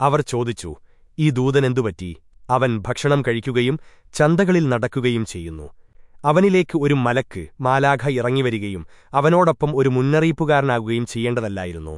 അവർ ചോദിച്ചു ഈ ദൂതനെന്തുപറ്റി അവൻ ഭക്ഷണം കഴിക്കുകയും ചന്തകളിൽ നടക്കുകയും ചെയ്യുന്നു. അവനിലേക്ക് ഒരു മലക്ക് മാലാഖ ഇറങ്ങിവരികയും അവനോടൊപ്പം ഒരു മുന്നറിയിപ്പുകാരനാകുകയും ചെയ്യേണ്ടതല്ലായിരുന്നു.